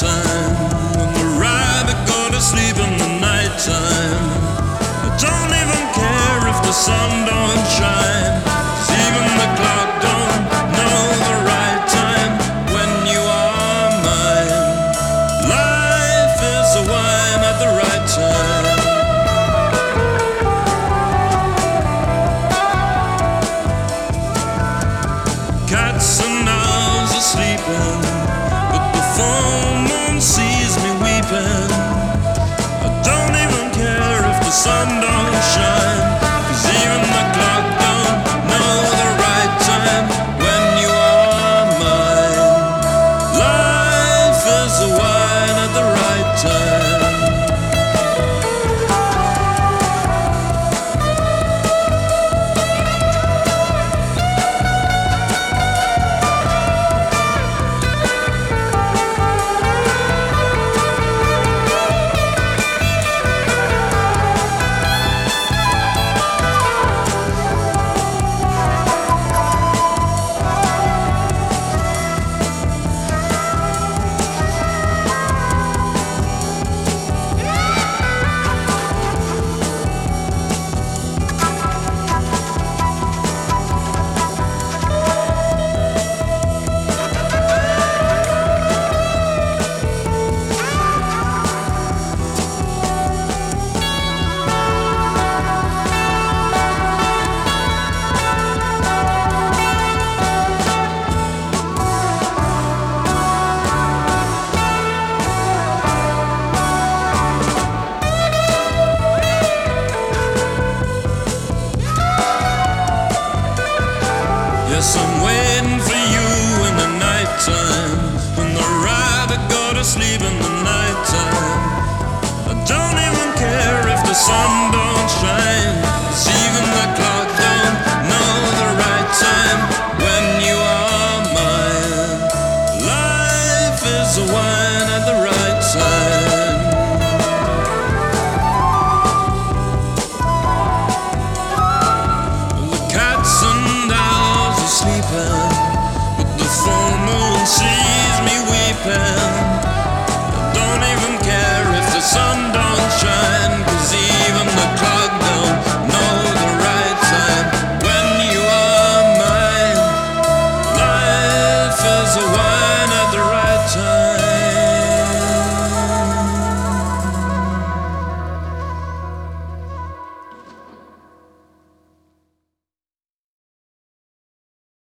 time. When the rabbit go to sleep in the night time. I don't even care if the sun don't shine. 'cause even the clock don't know the right time when you are mine. Life is a wine at the right time. Cats and owls are sleeping, but the full care Yes, I'm waiting for you in the nighttime. When the rabbit go to sleep in the nighttime. I don't even care if the sun don't shine. love